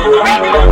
Wake up.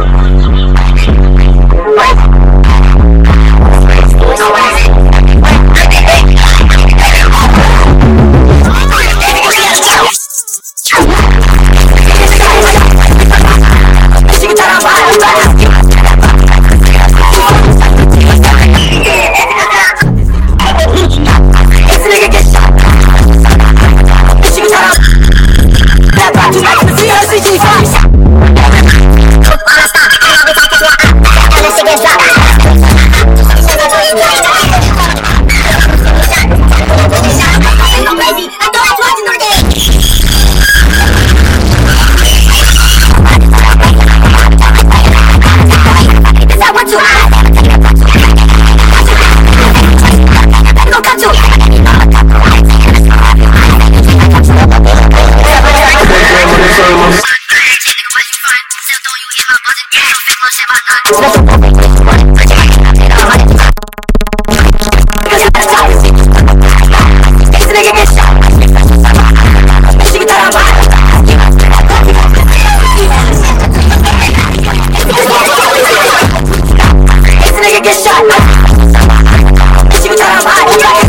Get shot! And she was trying to hide.